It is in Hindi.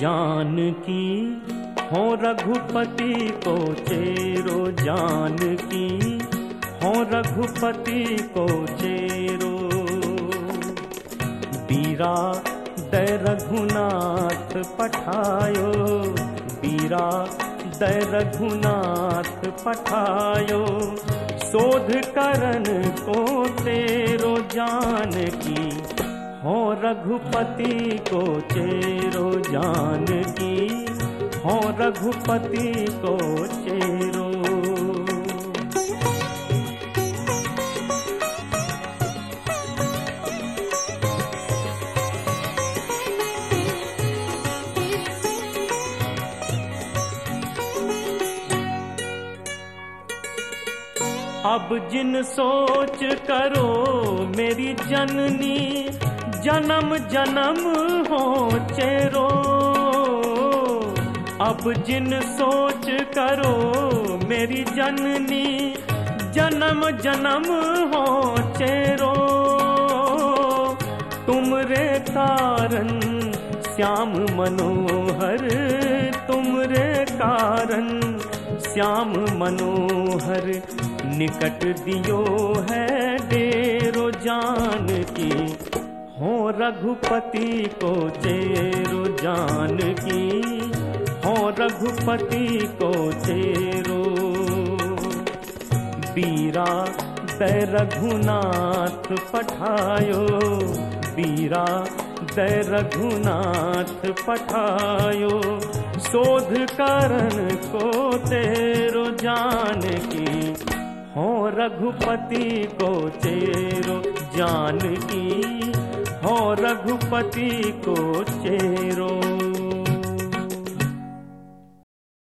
जान की हो रघुपति को चेरो, जान की हो रघुपति को चेरो। बीरा दै रघुनाथ पठायो, बीरा दै रघुनाथ पठायो, शोध करण को तेरो जान की। हो रघुपति को चेरो जान की, हो रघुपति को चेरो अब जिन सोच करो मेरी जननी, जन्म जन्म हो चेरो। अब जिन सोच करो मेरी जननी, जन्म जन्म हो चेरो। तुम रे कारण श्याम मनोहर, तुम रे कारण श्याम मनोहर, निकट दियो है डेरो जान की। हो रघुपति को चेरो जान की। हो रघुपति को चेरो। बीरा दै रघुनाथ पठायो। बीरा दै रघुनाथ पठायो। शोध कारण को तेरो जान की। हो रघुपति को तेरो जान की। हो रघुपति को चेरो